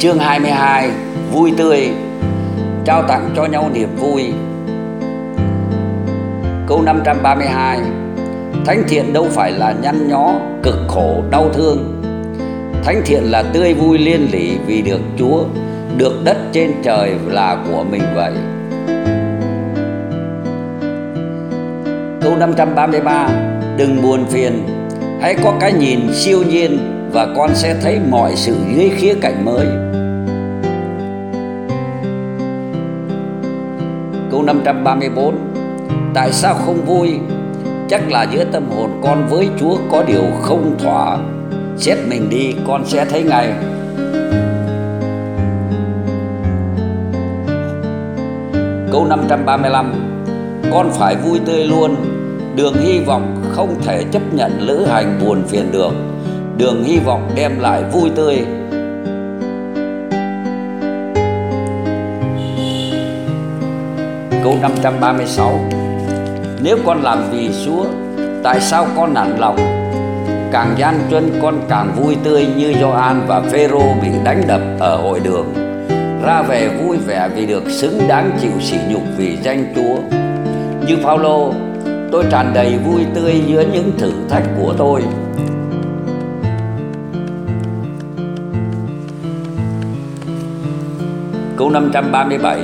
Chương 22 Vui tươi. Trao tặng cho nhau niềm vui. Câu 532 Thánh thiện đâu phải là nhăn nhó, cực khổ, đau thương. Thánh thiện là tươi vui liên lỉ vì được Chúa Được đất trên trời là của mình vậy. Câu 533 Đừng buồn phiền. Hãy có cái nhìn siêu nhiên Và con sẽ thấy mọi sự dưới khía cạnh mới. Câu 534 Tại sao không vui? Chắc là giữa tâm hồn con với Chúa có điều không thỏa. Xét mình đi, con sẽ thấy ngay. Câu 535 Con phải vui tươi luôn. Đường hy vọng không thể chấp nhận lữ hành buồn phiền được. Đường hy vọng đem lại vui tươi. Câu 536 Nếu con làm vì Chúa, Tại sao con nản lòng? Càng gian truân, con càng vui tươi như Gioan và Phêrô bị đánh đập ở hội đường. Ra về vui vẻ vì được xứng đáng chịu sỉ nhục vì danh Chúa. Như Phaolô, tôi tràn đầy vui tươi giữa những thử thách của tôi. Câu 537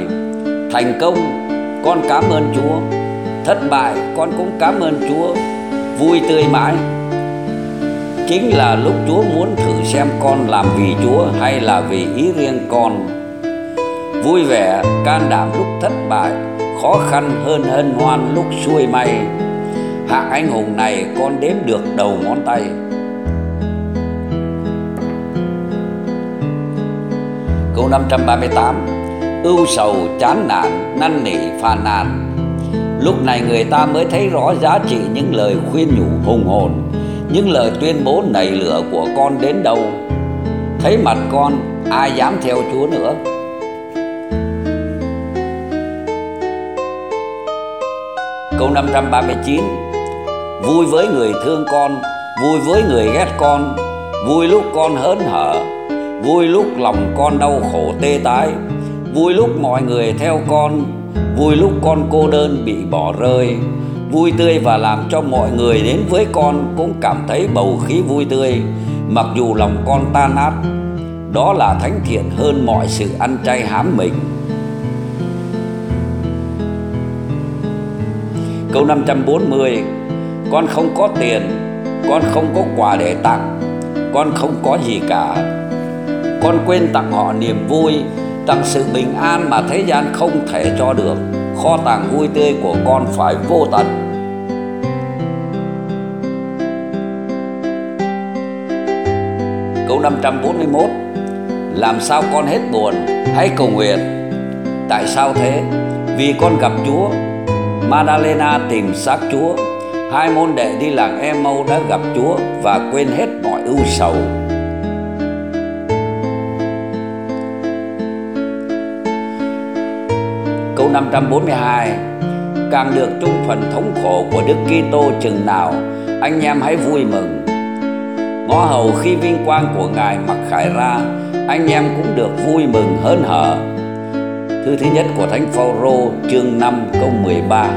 Thành công con cảm ơn Chúa. Thất bại con cũng cảm ơn Chúa. Vui tươi mãi. Chính là lúc Chúa muốn thử xem con làm vì Chúa hay là vì ý riêng con. Vui vẻ, can đảm lúc thất bại khó khăn hơn hân hoan lúc xuôi may. Hạng anh hùng này con đếm được đầu ngón tay. Câu 538 ưu sầu, chán nản, năn nỉ, phàn nàn. Lúc này người ta mới thấy rõ giá trị những lời khuyên nhủ hùng hồn, những lời tuyên bố nảy lửa của con đến đâu. Thấy mặt con, ai dám theo chúa nữa? Câu 539 Vui với người thương con, Vui với người ghét con, Vui lúc con hớn hở, Vui lúc lòng con đau khổ tê tái. Vui lúc mọi người theo con, Vui lúc con cô đơn bị bỏ rơi. Vui tươi và làm cho mọi người đến với con Cũng cảm thấy bầu khí vui tươi, Mặc dù lòng con tan nát. Đó là thánh thiện hơn mọi sự ăn chay hám mình. Câu 540 Con không có tiền, Con không có quà để tặng, Con không có gì cả. Con quên tặng họ niềm vui Tặng sự bình an mà thế gian không thể cho được. Kho tàng vui tươi của con phải vô tận. Câu 541 Làm sao con hết buồn? Hãy cầu nguyện. Tại sao thế? Vì con gặp Chúa. Madalena tìm xác Chúa. Hai môn đệ đi làng Emau đã gặp Chúa và quên hết mọi ưu sầu. 542 Càng được chung phần thống khổ của Đức Kitô chừng nào, Anh em hãy vui mừng. Ngõ hầu khi vinh quang của Ngài mặc khải ra, Anh em cũng được vui mừng hớn hở. Thư thứ nhất của Thánh Phaolô chương 5 câu 13